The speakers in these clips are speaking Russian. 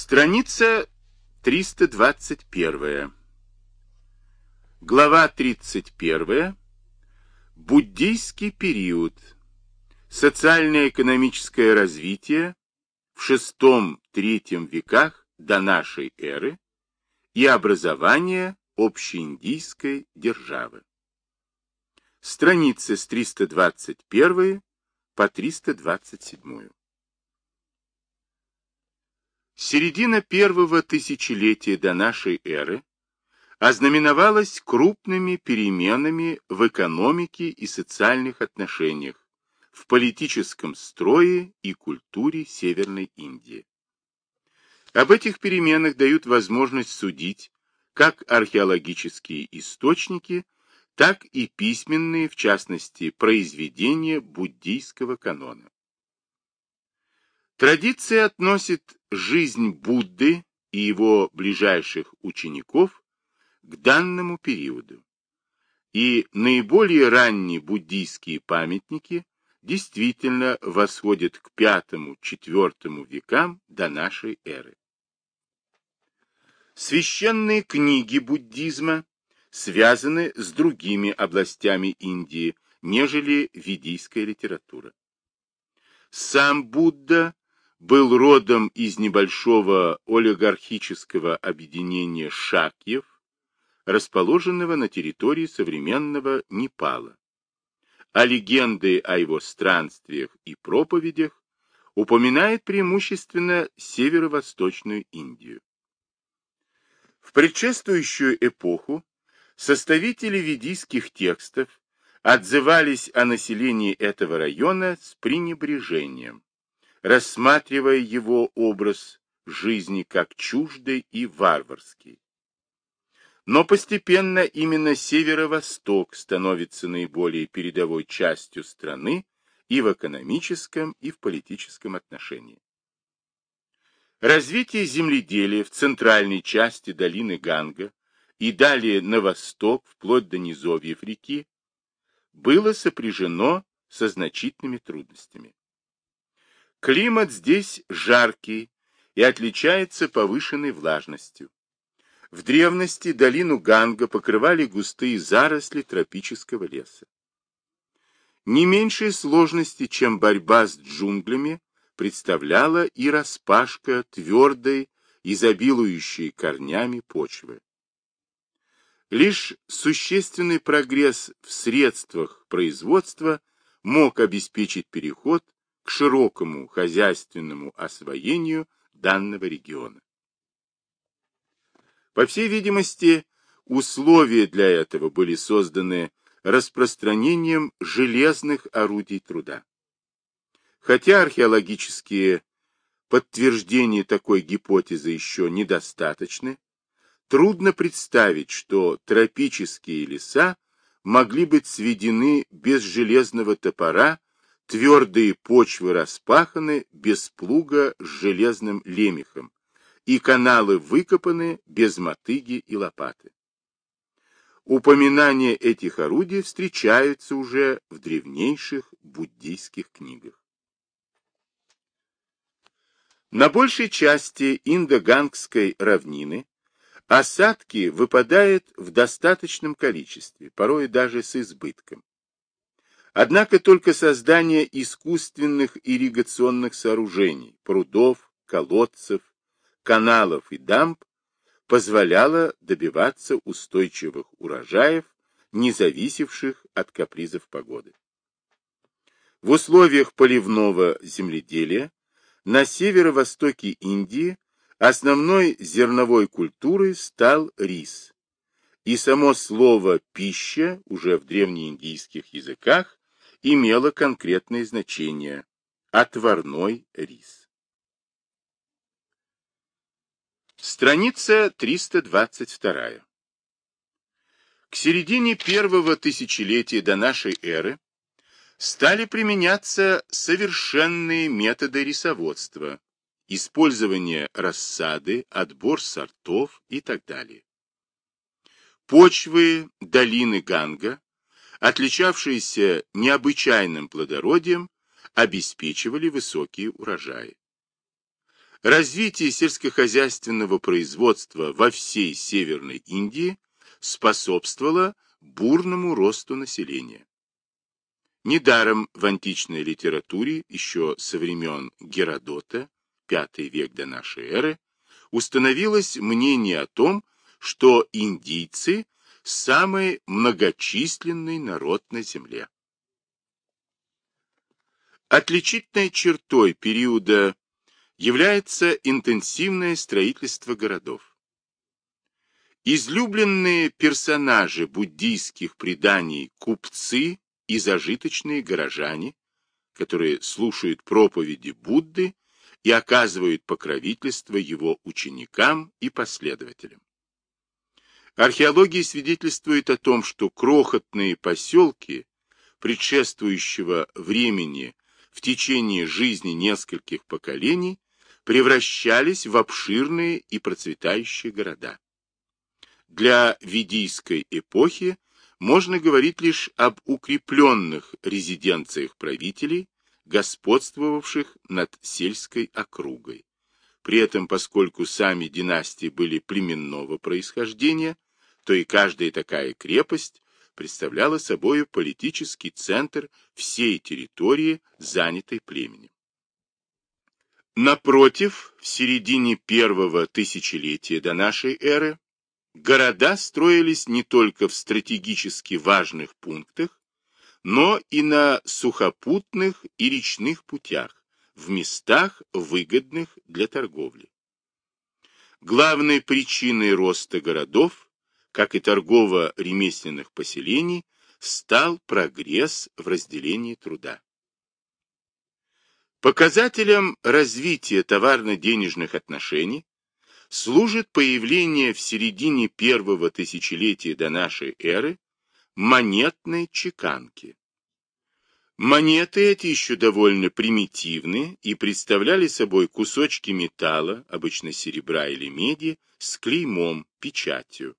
Страница 321. Глава 31. Буддийский период. Социально-экономическое развитие в VI-III веках до нашей эры и образование общеиндийской державы. Страницы с 321 по 327. Середина первого тысячелетия до нашей эры ознаменовалась крупными переменами в экономике и социальных отношениях, в политическом строе и культуре Северной Индии. Об этих переменах дают возможность судить как археологические источники, так и письменные, в частности, произведения буддийского канона. Традиция относит жизнь Будды и его ближайших учеников к данному периоду. И наиболее ранние буддийские памятники действительно восходят к V-IV векам до нашей эры. Священные книги буддизма связаны с другими областями Индии, нежели ведийская литература. Сам Будда был родом из небольшого олигархического объединения шакьев, расположенного на территории современного Непала. А легенды о его странствиях и проповедях упоминают преимущественно северо-восточную Индию. В предшествующую эпоху составители ведийских текстов отзывались о населении этого района с пренебрежением, рассматривая его образ жизни как чуждый и варварский. Но постепенно именно северо-восток становится наиболее передовой частью страны и в экономическом, и в политическом отношении. Развитие земледелия в центральной части долины Ганга и далее на восток, вплоть до низовьев реки, было сопряжено со значительными трудностями. Климат здесь жаркий и отличается повышенной влажностью. В древности долину Ганга покрывали густые заросли тропического леса. Не меньшие сложности, чем борьба с джунглями, представляла и распашка твердой, изобилующей корнями почвы. Лишь существенный прогресс в средствах производства мог обеспечить переход к широкому хозяйственному освоению данного региона. По всей видимости, условия для этого были созданы распространением железных орудий труда. Хотя археологические подтверждения такой гипотезы еще недостаточны, трудно представить, что тропические леса могли быть сведены без железного топора Твердые почвы распаханы без плуга с железным лемехом, и каналы выкопаны без мотыги и лопаты. Упоминания этих орудий встречаются уже в древнейших буддийских книгах. На большей части Индогангской равнины осадки выпадают в достаточном количестве, порой даже с избытком. Однако только создание искусственных ирригационных сооружений, прудов, колодцев, каналов и дамб позволяло добиваться устойчивых урожаев, не зависевших от капризов погоды. В условиях поливного земледелия на северо-востоке Индии основной зерновой культурой стал рис, и само слово «пища» уже в древнеиндийских языках имело конкретное значение – отварной рис. Страница 322. К середине первого тысячелетия до нашей эры стали применяться совершенные методы рисоводства, использование рассады, отбор сортов и так далее. Почвы долины Ганга отличавшиеся необычайным плодородием, обеспечивали высокие урожаи. Развитие сельскохозяйственного производства во всей Северной Индии способствовало бурному росту населения. Недаром в античной литературе еще со времен Геродота, V век до нашей эры, установилось мнение о том, что индийцы – самый многочисленный народ на Земле. Отличительной чертой периода является интенсивное строительство городов. Излюбленные персонажи буддийских преданий купцы и зажиточные горожане, которые слушают проповеди Будды и оказывают покровительство его ученикам и последователям. Археология свидетельствует о том, что крохотные поселки предшествующего времени в течение жизни нескольких поколений превращались в обширные и процветающие города. Для ведийской эпохи можно говорить лишь об укрепленных резиденциях правителей, господствовавших над сельской округой. При этом, поскольку сами династии были племенного происхождения, то и каждая такая крепость представляла собой политический центр всей территории, занятой племенем. Напротив, в середине первого тысячелетия до нашей эры города строились не только в стратегически важных пунктах, но и на сухопутных и речных путях, в местах, выгодных для торговли. Главной причиной роста городов, как и торгово-ремесленных поселений, стал прогресс в разделении труда. Показателем развития товарно-денежных отношений служит появление в середине первого тысячелетия до нашей эры монетной чеканки. Монеты эти еще довольно примитивны и представляли собой кусочки металла, обычно серебра или меди, с клеймом, печатью,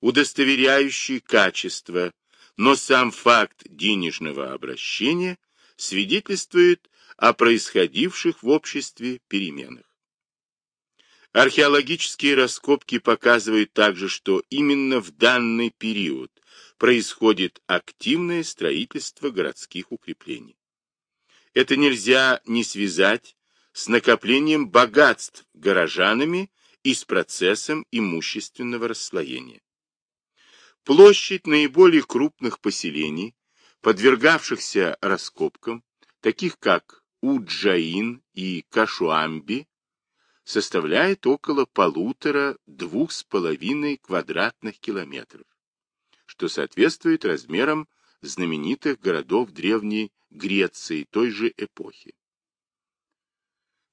удостоверяющий качество, но сам факт денежного обращения свидетельствует о происходивших в обществе переменах. Археологические раскопки показывают также, что именно в данный период происходит активное строительство городских укреплений. Это нельзя не связать с накоплением богатств горожанами и с процессом имущественного расслоения. Площадь наиболее крупных поселений, подвергавшихся раскопкам, таких как Уджаин и Кашуамби составляет около полутора-двух с половиной квадратных километров, что соответствует размерам знаменитых городов Древней Греции той же эпохи.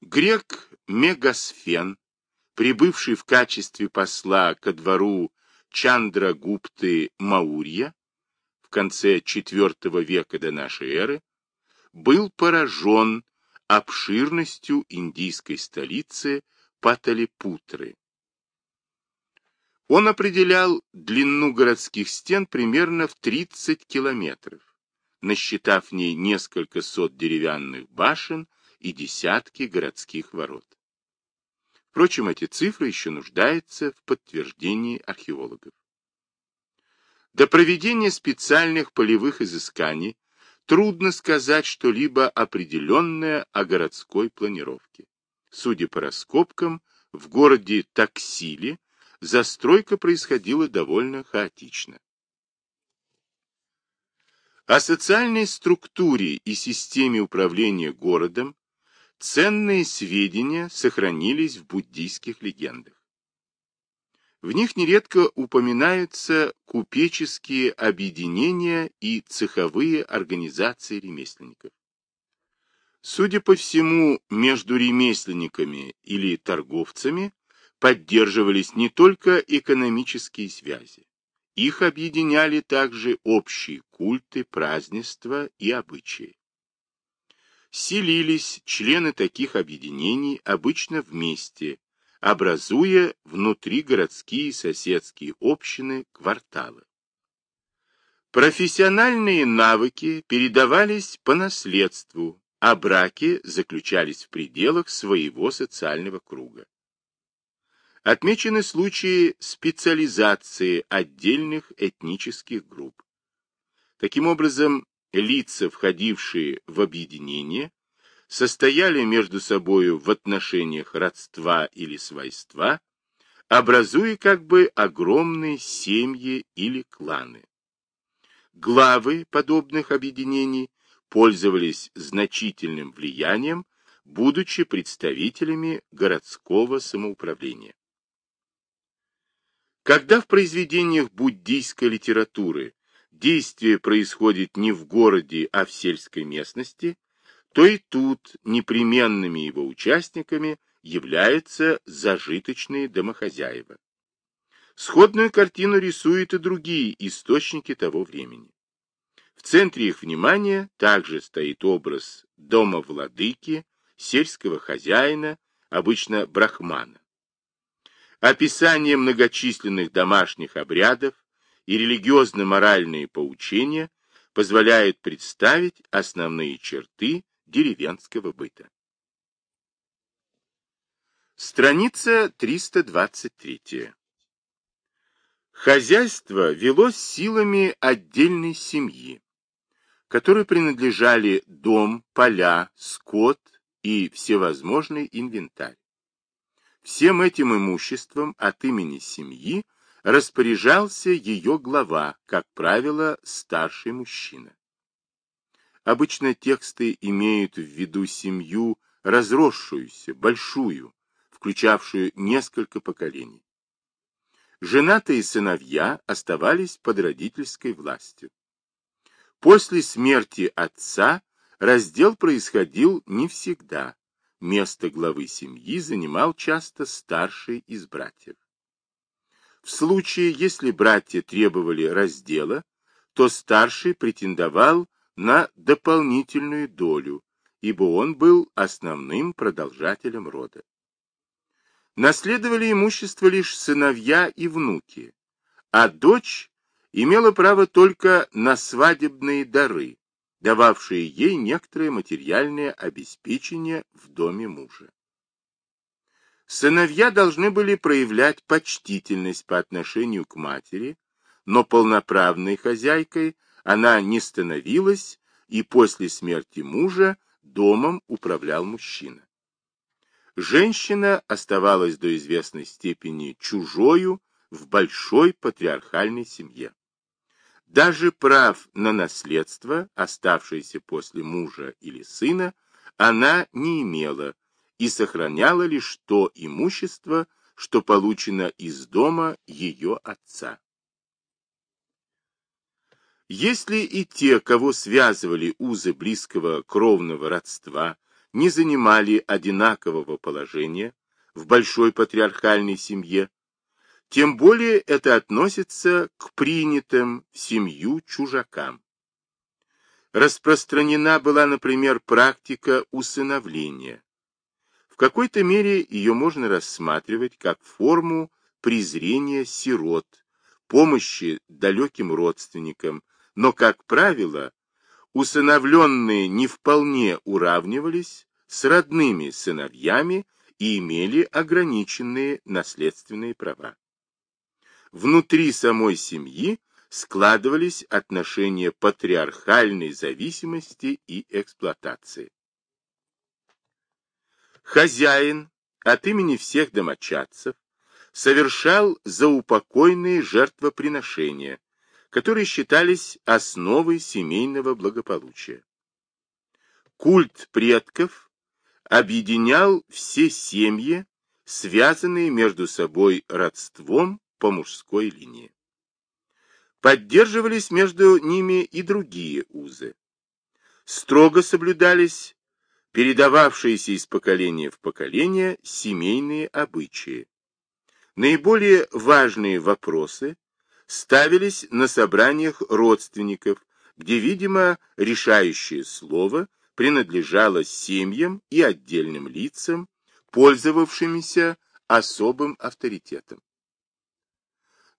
Грек Мегасфен, прибывший в качестве посла ко двору Чандрагупты Маурья в конце IV века до нашей эры, был поражен обширностью индийской столицы Паталипутры. Он определял длину городских стен примерно в 30 километров, насчитав в ней несколько сот деревянных башен и десятки городских ворот. Впрочем, эти цифры еще нуждаются в подтверждении археологов. До проведения специальных полевых изысканий трудно сказать что-либо определенное о городской планировке. Судя по раскопкам, в городе Таксиле застройка происходила довольно хаотично. О социальной структуре и системе управления городом ценные сведения сохранились в буддийских легендах. В них нередко упоминаются купеческие объединения и цеховые организации ремесленников. Судя по всему, между ремесленниками или торговцами поддерживались не только экономические связи. Их объединяли также общие культы, празднества и обычаи. Селились члены таких объединений обычно вместе, образуя внутригородские соседские общины, кварталы. Профессиональные навыки передавались по наследству а браки заключались в пределах своего социального круга. Отмечены случаи специализации отдельных этнических групп. Таким образом, лица, входившие в объединение, состояли между собою в отношениях родства или свойства, образуя как бы огромные семьи или кланы. Главы подобных объединений пользовались значительным влиянием, будучи представителями городского самоуправления. Когда в произведениях буддийской литературы действие происходит не в городе, а в сельской местности, то и тут непременными его участниками являются зажиточные домохозяева. Сходную картину рисуют и другие источники того времени. В центре их внимания также стоит образ дома владыки, сельского хозяина, обычно брахмана. Описание многочисленных домашних обрядов и религиозно-моральные поучения позволяют представить основные черты деревенского быта. Страница 323. Хозяйство велось силами отдельной семьи, которой принадлежали дом, поля, скот и всевозможный инвентарь. Всем этим имуществом от имени семьи распоряжался ее глава, как правило, старший мужчина. Обычно тексты имеют в виду семью разросшуюся, большую, включавшую несколько поколений. Женатые сыновья оставались под родительской властью. После смерти отца раздел происходил не всегда, Место главы семьи занимал часто старший из братьев. В случае, если братья требовали раздела, то старший претендовал на дополнительную долю, ибо он был основным продолжателем рода. Наследовали имущество лишь сыновья и внуки, а дочь имела право только на свадебные дары, дававшие ей некоторое материальное обеспечение в доме мужа. Сыновья должны были проявлять почтительность по отношению к матери, но полноправной хозяйкой она не становилась, и после смерти мужа домом управлял мужчина. Женщина оставалась до известной степени чужою в большой патриархальной семье. Даже прав на наследство, оставшееся после мужа или сына, она не имела и сохраняла лишь то имущество, что получено из дома ее отца. Если и те, кого связывали узы близкого кровного родства, не занимали одинакового положения в большой патриархальной семье, тем более это относится к принятым в семью чужакам. Распространена была, например, практика усыновления. Какой-то мере ее можно рассматривать как форму презрения сирот, помощи далеким родственникам, но, как правило, усыновленные не вполне уравнивались с родными сыновьями и имели ограниченные наследственные права внутри самой семьи складывались отношения патриархальной зависимости и эксплуатации. Хозяин от имени всех домочадцев совершал заупокойные жертвоприношения, которые считались основой семейного благополучия. Культ предков объединял все семьи, связанные между собой родством по мужской линии. Поддерживались между ними и другие узы. Строго соблюдались передававшиеся из поколения в поколение семейные обычаи. Наиболее важные вопросы ставились на собраниях родственников, где, видимо, решающее слово принадлежало семьям и отдельным лицам, пользовавшимися особым авторитетом.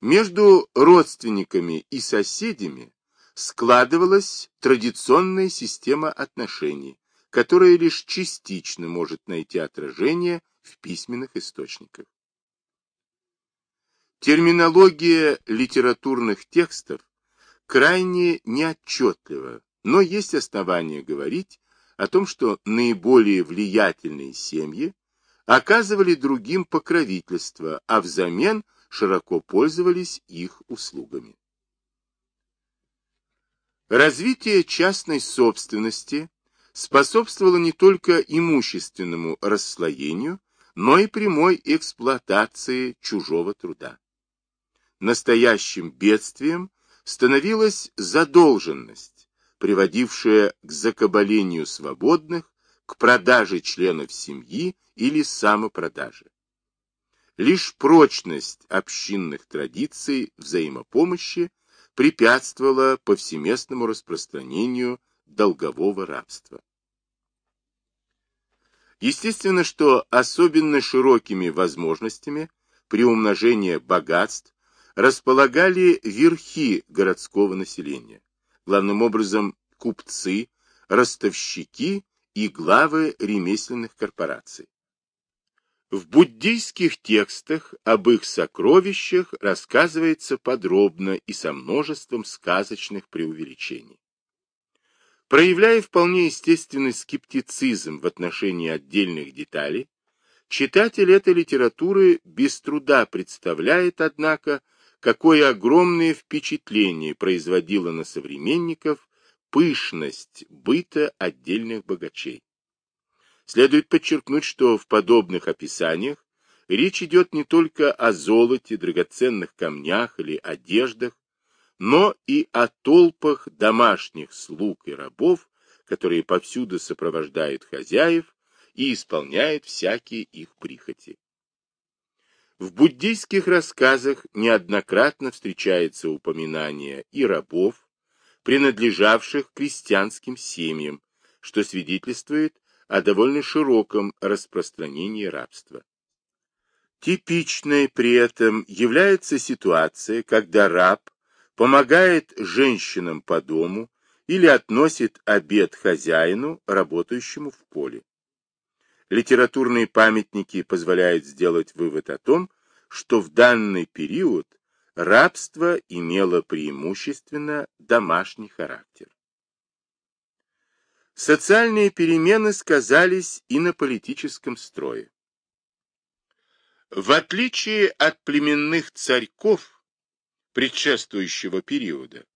Между родственниками и соседями складывалась традиционная система отношений, которое лишь частично может найти отражение в письменных источниках. Терминология литературных текстов крайне неотчетлива, но есть основания говорить о том, что наиболее влиятельные семьи оказывали другим покровительство, а взамен широко пользовались их услугами. Развитие частной собственности способствовало не только имущественному расслоению, но и прямой эксплуатации чужого труда. Настоящим бедствием становилась задолженность, приводившая к закабалению свободных, к продаже членов семьи или самопродаже. Лишь прочность общинных традиций взаимопомощи препятствовала повсеместному распространению долгового рабства. Естественно, что особенно широкими возможностями при умножении богатств располагали верхи городского населения, главным образом купцы, ростовщики и главы ремесленных корпораций. В буддийских текстах об их сокровищах рассказывается подробно и со множеством сказочных преувеличений. Проявляя вполне естественный скептицизм в отношении отдельных деталей, читатель этой литературы без труда представляет, однако, какое огромное впечатление производила на современников пышность быта отдельных богачей. Следует подчеркнуть, что в подобных описаниях речь идет не только о золоте, драгоценных камнях или одеждах, но и о толпах домашних слуг и рабов, которые повсюду сопровождают хозяев и исполняют всякие их прихоти. В буддийских рассказах неоднократно встречается упоминание и рабов, принадлежавших крестьянским семьям, что свидетельствует о довольно широком распространении рабства. Типичной при этом является ситуация, когда раб помогает женщинам по дому или относит обед хозяину, работающему в поле. Литературные памятники позволяют сделать вывод о том, что в данный период рабство имело преимущественно домашний характер. Социальные перемены сказались и на политическом строе. В отличие от племенных царьков предшествующего периода,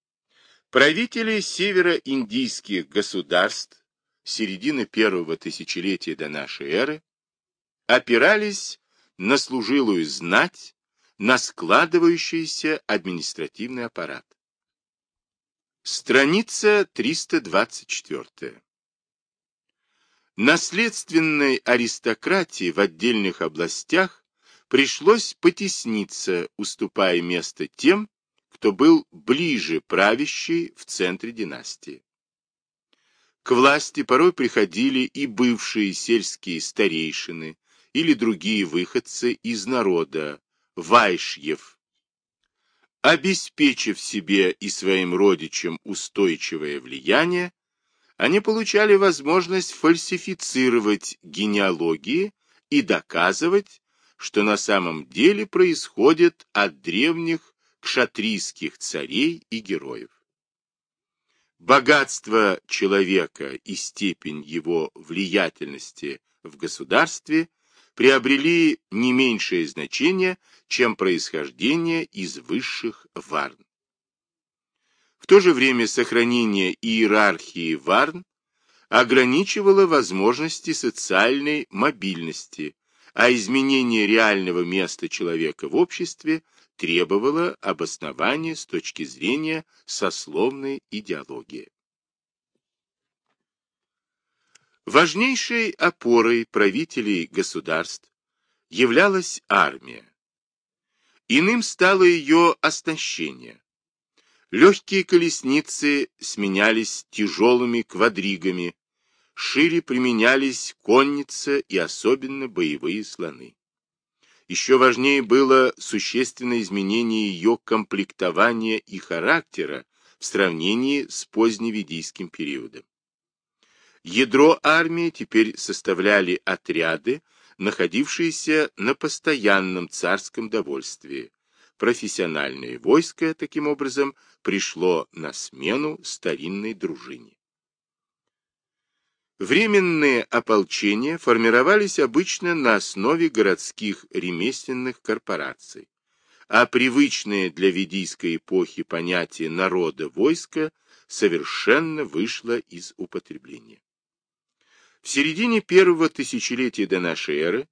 правители североиндийских государств середины первого тысячелетия до нашей эры, опирались на служилую знать, на складывающийся административный аппарат. Страница 324. Наследственной аристократии в отдельных областях пришлось потесниться, уступая место тем, кто был ближе правящей в центре династии. К власти порой приходили и бывшие сельские старейшины или другие выходцы из народа, вайшьев. Обеспечив себе и своим родичам устойчивое влияние, они получали возможность фальсифицировать генеалогии и доказывать, что на самом деле происходит от древних кшатрийских царей и героев. Богатство человека и степень его влиятельности в государстве приобрели не меньшее значение, чем происхождение из высших варн. В то же время сохранение иерархии варн ограничивало возможности социальной мобильности, а изменение реального места человека в обществе – требовало обоснования с точки зрения сословной идеологии. Важнейшей опорой правителей государств являлась армия. Иным стало ее оснащение. Легкие колесницы сменялись тяжелыми квадригами, шире применялись конница и особенно боевые слоны. Еще важнее было существенное изменение ее комплектования и характера в сравнении с поздневедийским периодом. Ядро армии теперь составляли отряды, находившиеся на постоянном царском довольствии. Профессиональное войско, таким образом, пришло на смену старинной дружине. Временные ополчения формировались обычно на основе городских ремесленных корпораций, а привычное для ведийской эпохи понятие народа войска совершенно вышло из употребления. В середине первого тысячелетия до нашей эры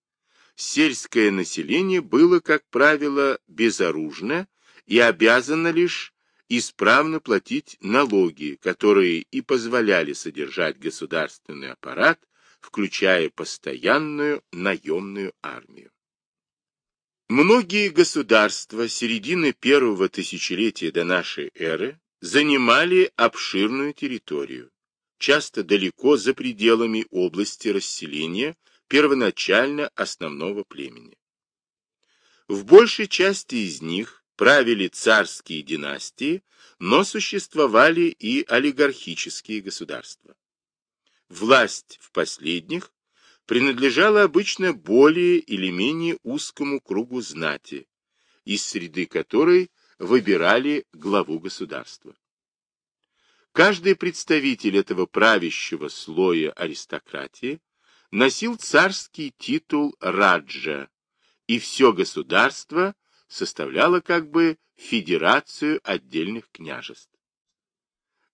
сельское население было, как правило, безоружно и обязано лишь исправно платить налоги, которые и позволяли содержать государственный аппарат, включая постоянную наемную армию. Многие государства середины первого тысячелетия до нашей эры занимали обширную территорию, часто далеко за пределами области расселения первоначально основного племени. В большей части из них правили царские династии, но существовали и олигархические государства. Власть в последних принадлежала обычно более или менее узкому кругу знати, из среды которой выбирали главу государства. Каждый представитель этого правящего слоя аристократии носил царский титул Раджа, и все государство составляло как бы федерацию отдельных княжеств.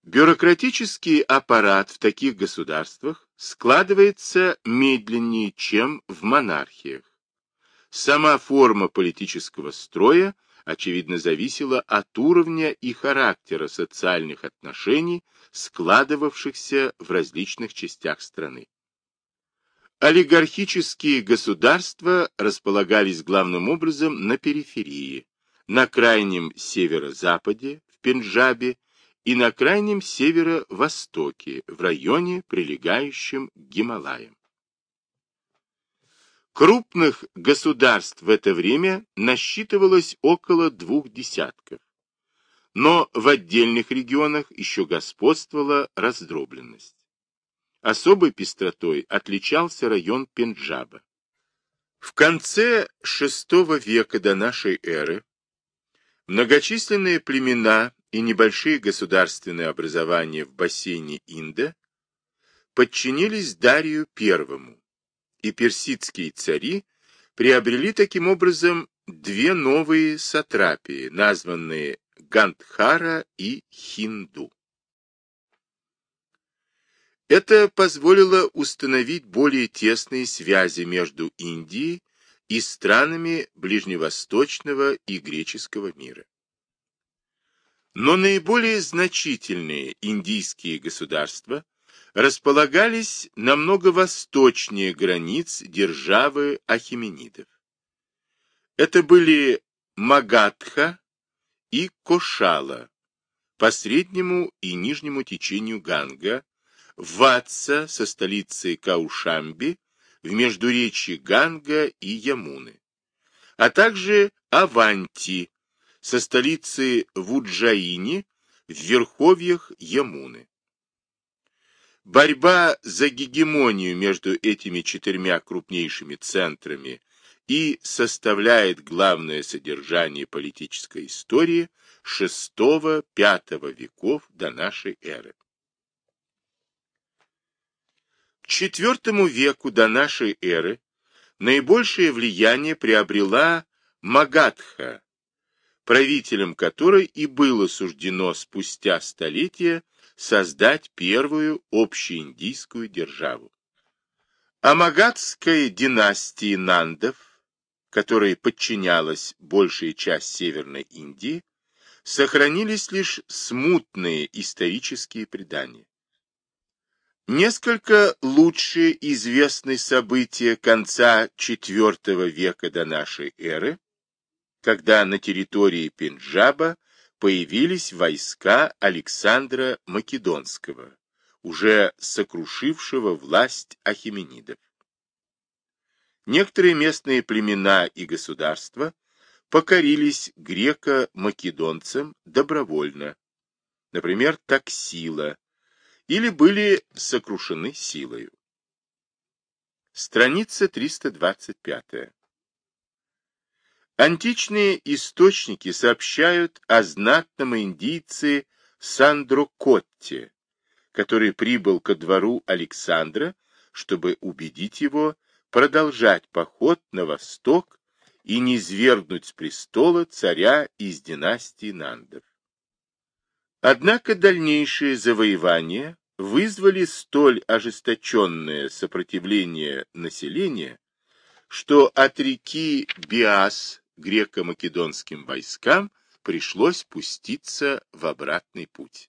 Бюрократический аппарат в таких государствах складывается медленнее, чем в монархиях. Сама форма политического строя, очевидно, зависела от уровня и характера социальных отношений, складывавшихся в различных частях страны. Олигархические государства располагались главным образом на периферии, на крайнем северо-западе, в Пенджабе и на крайнем северо-востоке, в районе, прилегающем к Гималаям. Крупных государств в это время насчитывалось около двух десятков, но в отдельных регионах еще господствовала раздробленность. Особой пестротой отличался район Пенджаба. В конце VI века до нашей эры многочисленные племена и небольшие государственные образования в бассейне Инда подчинились Дарию I, и персидские цари приобрели таким образом две новые сатрапии, названные Гандхара и Хинду. Это позволило установить более тесные связи между Индией и странами Ближневосточного и греческого мира. Но наиболее значительные индийские государства располагались намного восточнее границ державы Ахименидов. Это были Магадха и Кошала по среднему и нижнему течению Ганга, Ватса со столицей Каушамби в междуречии Ганга и Ямуны, а также Аванти со столицей Вуджаини в верховьях Ямуны. Борьба за гегемонию между этими четырьмя крупнейшими центрами и составляет главное содержание политической истории VI-V веков до нашей эры. IV веку до нашей эры наибольшее влияние приобрела Магадха, правителем которой и было суждено спустя столетия создать первую общеиндийскую державу. О Магадской династии Нандов, которой подчинялась большая часть Северной Индии, сохранились лишь смутные исторические предания. Несколько лучше известны события конца IV века до нашей эры, когда на территории Пенджаба появились войска Александра Македонского, уже сокрушившего власть ахименидов. Некоторые местные племена и государства покорились греко-македонцам добровольно, например, Таксила, или были сокрушены силою. Страница 325. Античные источники сообщают о знатном индийце Сандрокотте, который прибыл ко двору Александра, чтобы убедить его продолжать поход на восток и не свергнуть с престола царя из династии Нандов. Однако дальнейшие завоевания вызвали столь ожесточенное сопротивление населения, что от реки Биас греко-македонским войскам пришлось пуститься в обратный путь.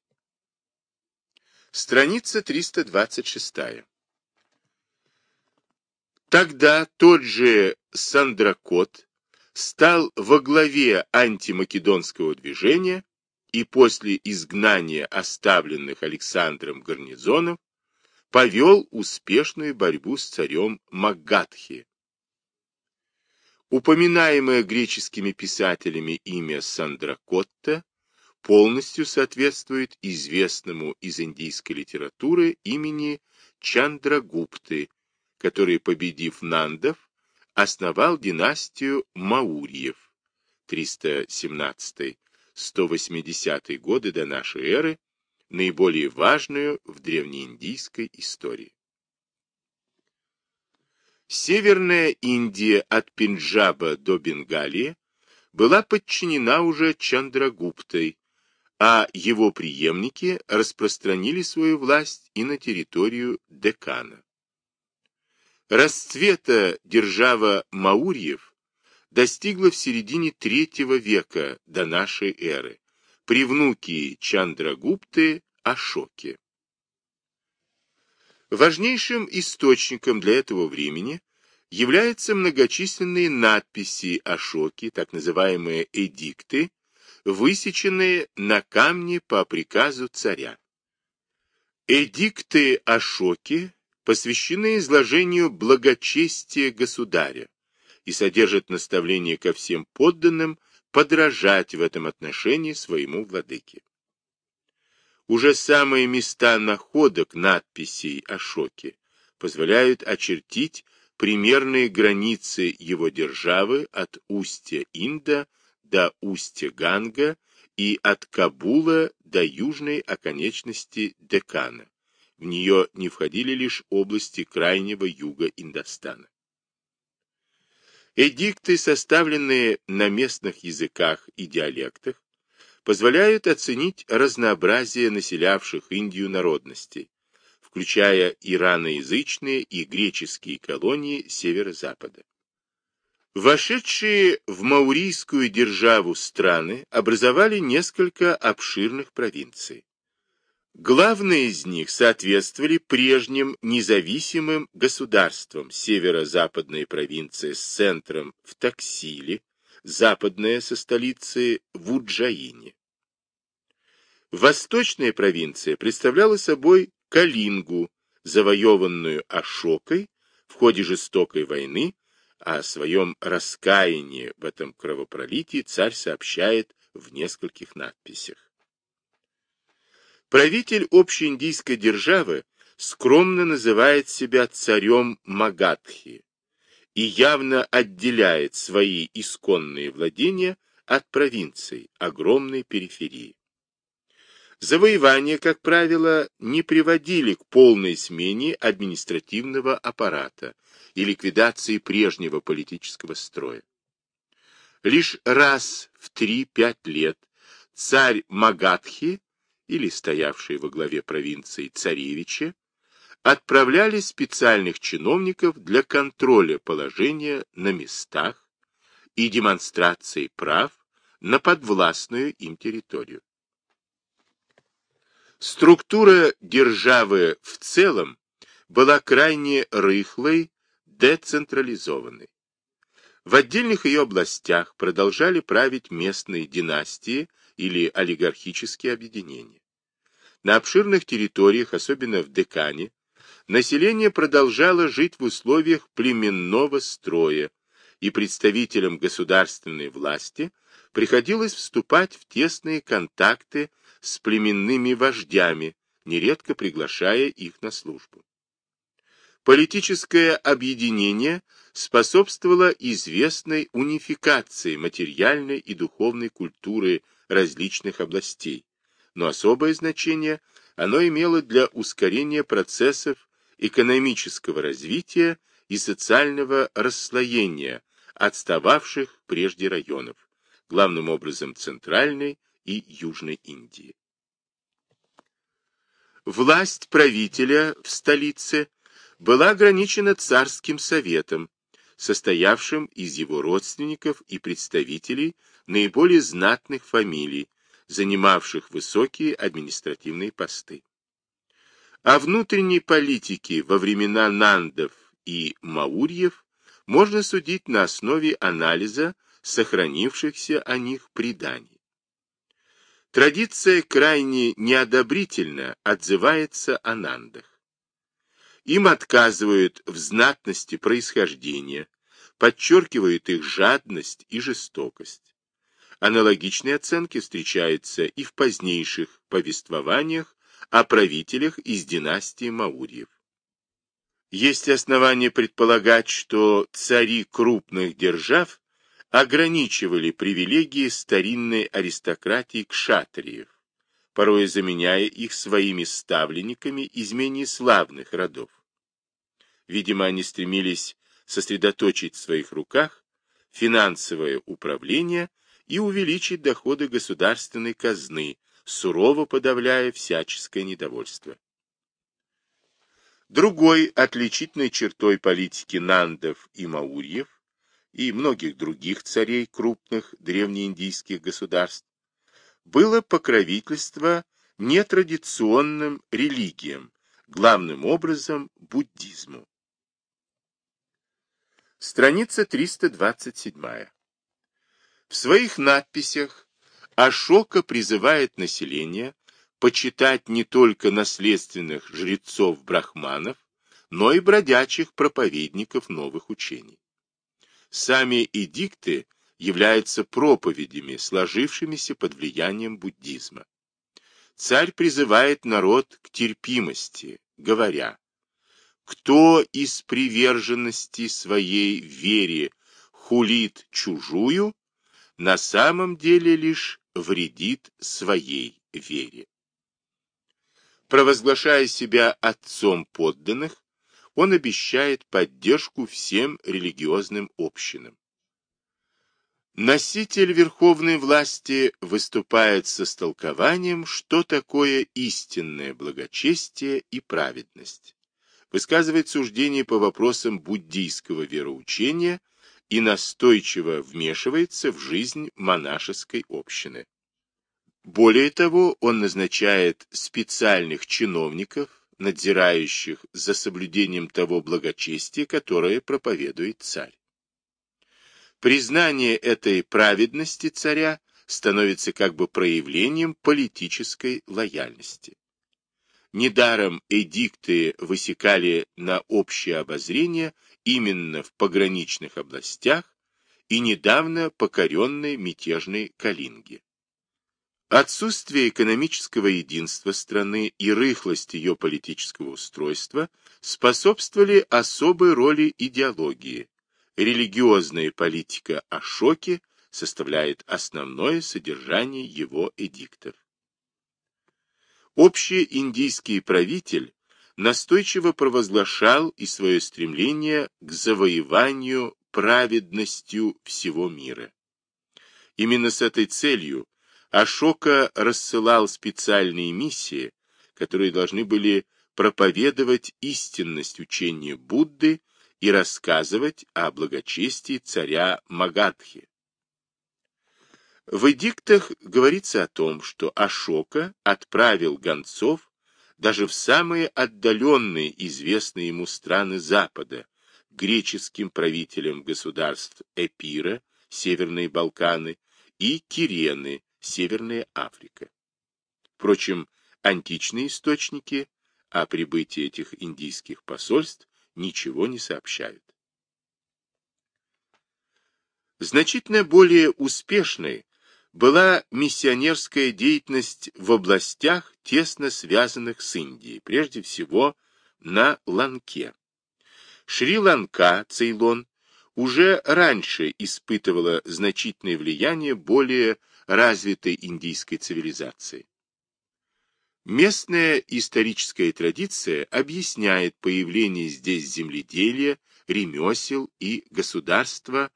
Страница 326. Тогда тот же Сандракот стал во главе антимакедонского движения и после изгнания оставленных Александром гарнизонов повел успешную борьбу с царем Магадхи. Упоминаемое греческими писателями имя Сандракотта полностью соответствует известному из индийской литературы имени Чандрагупты, который, победив Нандов, основал династию Маурьев 317-180 годы до нашей эры, наиболее важную в древнеиндийской истории. Северная Индия от Пенджаба до Бенгалии была подчинена уже Чандрагуптой, а его преемники распространили свою власть и на территорию Декана. Расцвета держава Маурьев достигла в середине третьего века до нашей эры при внуке Чандрагупты Ашоке. Важнейшим источником для этого времени являются многочисленные надписи Ашоки, так называемые эдикты, высеченные на камне по приказу царя. Эдикты Ашоки посвящены изложению благочестия государя и содержат наставление ко всем подданным подражать в этом отношении своему владыке. Уже самые места находок надписей о шоке позволяют очертить примерные границы его державы от устья Инда до устья Ганга и от Кабула до южной оконечности Декана. В нее не входили лишь области крайнего юга Индостана. Эдикты, составленные на местных языках и диалектах, позволяют оценить разнообразие населявших Индию народностей, включая ираноязычные и греческие колонии северо-запада. Вошедшие в маурийскую державу страны образовали несколько обширных провинций. Главные из них соответствовали прежним независимым государствам северо-западная провинция с центром в Таксиле, западная со столицей в Уджаине. Восточная провинция представляла собой Калингу, завоеванную Ашокой в ходе жестокой войны, а о своем раскаянии в этом кровопролитии царь сообщает в нескольких надписях. Правитель общей индийской державы скромно называет себя царем Магадхи и явно отделяет свои исконные владения от провинций, огромной периферии. Завоевания, как правило, не приводили к полной смене административного аппарата и ликвидации прежнего политического строя. Лишь раз в 3-5 лет царь Магадхи или стоявшие во главе провинции царевичи, отправляли специальных чиновников для контроля положения на местах и демонстрации прав на подвластную им территорию. Структура державы в целом была крайне рыхлой, децентрализованной. В отдельных ее областях продолжали править местные династии или олигархические объединения. На обширных территориях, особенно в Декане, население продолжало жить в условиях племенного строя, и представителям государственной власти приходилось вступать в тесные контакты с племенными вождями нередко приглашая их на службу. Политическое объединение способствовало известной унификации материальной и духовной культуры различных областей, но особое значение оно имело для ускорения процессов экономического развития и социального расслоения отстававших прежде районов, главным образом Центральной и Южной Индии. Власть правителя в столице была ограничена царским советом, состоявшим из его родственников и представителей наиболее знатных фамилий, занимавших высокие административные посты. О внутренней политике во времена Нандов и Маурьев можно судить на основе анализа сохранившихся о них преданий. Традиция крайне неодобрительно отзывается о Нандах. Им отказывают в знатности происхождения, подчеркивают их жадность и жестокость. Аналогичные оценки встречаются и в позднейших повествованиях о правителях из династии Маурьев. Есть основания предполагать, что цари крупных держав ограничивали привилегии старинной аристократии кшатриев, порой заменяя их своими ставленниками из менее славных родов. Видимо, они стремились сосредоточить в своих руках финансовое управление и увеличить доходы государственной казны, сурово подавляя всяческое недовольство. Другой отличительной чертой политики Нандов и Маурьев и многих других царей крупных древнеиндийских государств было покровительство нетрадиционным религиям, главным образом буддизму. Страница 327. В своих надписях Ашока призывает население почитать не только наследственных жрецов-брахманов, но и бродячих проповедников новых учений. Сами эдикты являются проповедями, сложившимися под влиянием буддизма. Царь призывает народ к терпимости, говоря, «Кто из приверженности своей вере хулит чужую, на самом деле лишь вредит своей вере». Провозглашая себя отцом подданных, он обещает поддержку всем религиозным общинам. Носитель верховной власти выступает с истолкованием, что такое истинное благочестие и праведность, высказывает суждение по вопросам буддийского вероучения и настойчиво вмешивается в жизнь монашеской общины. Более того, он назначает специальных чиновников, надзирающих за соблюдением того благочестия, которое проповедует царь. Признание этой праведности царя становится как бы проявлением политической лояльности. Недаром эдикты высекали на общее обозрение именно в пограничных областях и недавно покоренной мятежной Калинге. Отсутствие экономического единства страны и рыхлость ее политического устройства способствовали особой роли идеологии, религиозная политика Ашоки составляет основное содержание его эдиктов. Общий индийский правитель настойчиво провозглашал и свое стремление к завоеванию праведностью всего мира. Именно с этой целью Ашока рассылал специальные миссии, которые должны были проповедовать истинность учения Будды и рассказывать о благочестии царя Магадхи. В эдиктах говорится о том, что Ашока отправил гонцов даже в самые отдаленные известные ему страны Запада, греческим правителям государств Эпира, Северные Балканы, и Кирены, Северная Африка. Впрочем, античные источники о прибытии этих индийских посольств ничего не сообщают. Значительно более успешной была миссионерская деятельность в областях, тесно связанных с Индией, прежде всего на Ланке. Шри-Ланка, Цейлон, уже раньше испытывала значительное влияние более развитой индийской цивилизации. Местная историческая традиция объясняет появление здесь земледелия, ремесел и государства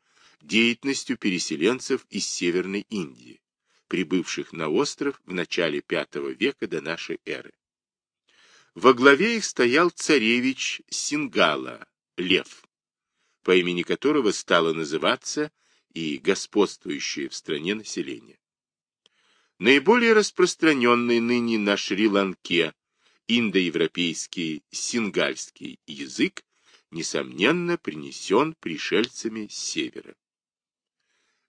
деятельностью переселенцев из Северной Индии, прибывших на остров в начале V века до нашей эры. Во главе их стоял царевич Сингала, Лев, по имени которого стало называться и господствующее в стране население. Наиболее распространенный ныне на Шри-Ланке индоевропейский сингальский язык, несомненно, принесен пришельцами с севера.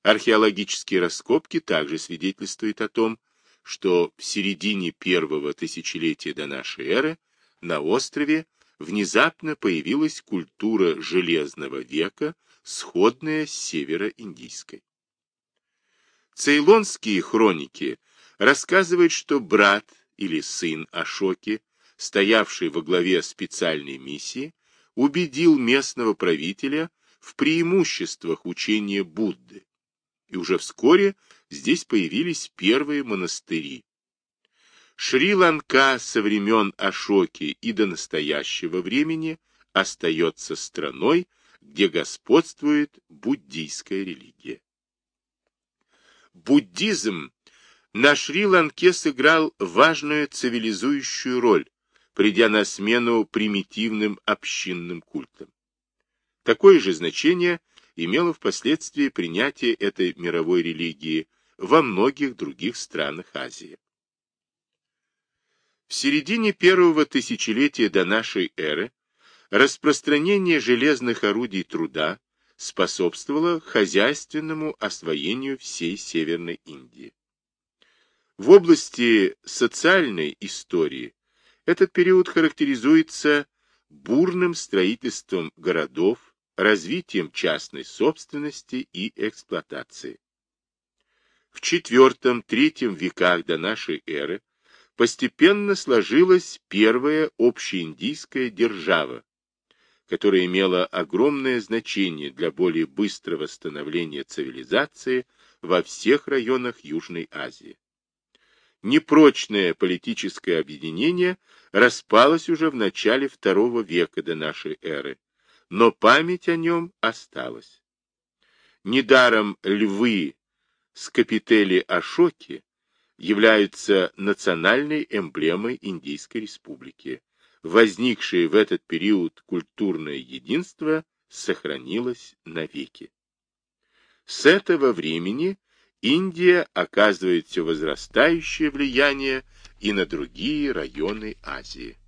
Археологические раскопки также свидетельствуют о том, что в середине первого тысячелетия до нашей эры на острове внезапно появилась культура Железного века, сходная с североиндийской. Цейлонские хроники рассказывают, что брат или сын Ашоки, стоявший во главе специальной миссии, убедил местного правителя в преимуществах учения Будды, и уже вскоре здесь появились первые монастыри. Шри-Ланка со времен Ашоки и до настоящего времени остается страной, где господствует буддийская религия буддизм на Шри-Ланке сыграл важную цивилизующую роль, придя на смену примитивным общинным культам. Такое же значение имело впоследствии принятие этой мировой религии во многих других странах Азии. В середине первого тысячелетия до нашей эры распространение железных орудий труда способствовало хозяйственному освоению всей Северной Индии. В области социальной истории этот период характеризуется бурным строительством городов, развитием частной собственности и эксплуатации. В IV-III веках до нашей эры постепенно сложилась первая общеиндийская держава, которая имела огромное значение для более быстрого становления цивилизации во всех районах Южной Азии. Непрочное политическое объединение распалось уже в начале II века до нашей эры, но память о нем осталась. Недаром львы с капители Ашоки являются национальной эмблемой Индийской республики, возникшее в этот период культурное единство сохранилось навеки. С этого времени Индия оказывает все возрастающее влияние и на другие районы Азии.